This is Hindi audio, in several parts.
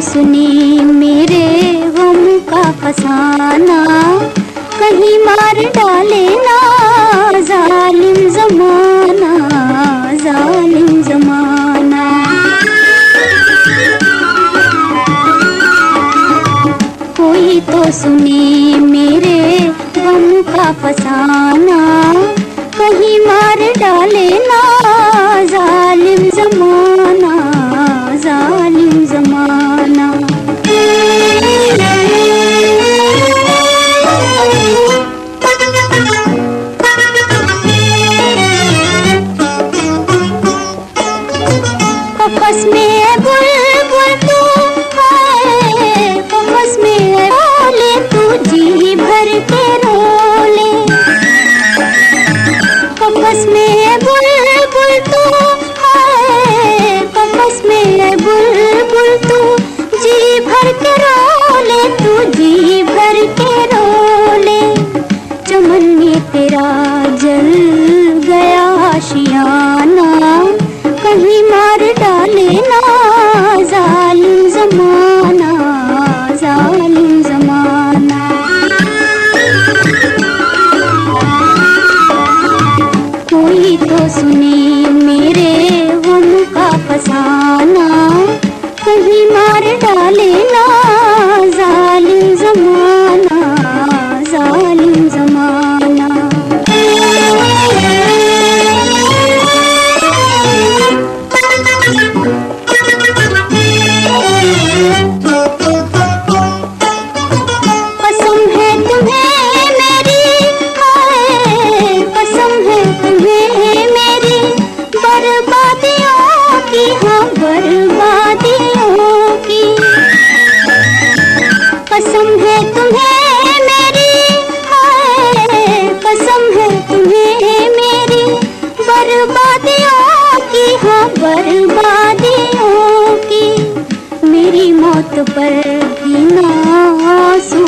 सुनी मेरे गम का फसाना, कहीं मार डाले ना, जालिम जमाना जालिम जमाना। कोई तो सुनी मेरे गम का फसाना जमाना जालिम जमाना। कोई तो सुने कसम है तुम्हें मेरी हाय कसम है तुम्हें मेरी। बर्बादियों की हाँ बर्बादियों की। मेरी मौत पर भी ना आँसू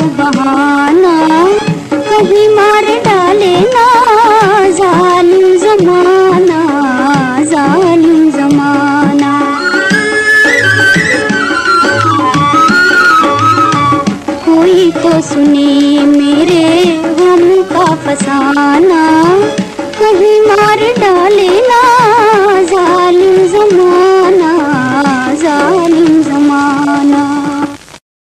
तो सुने मेरे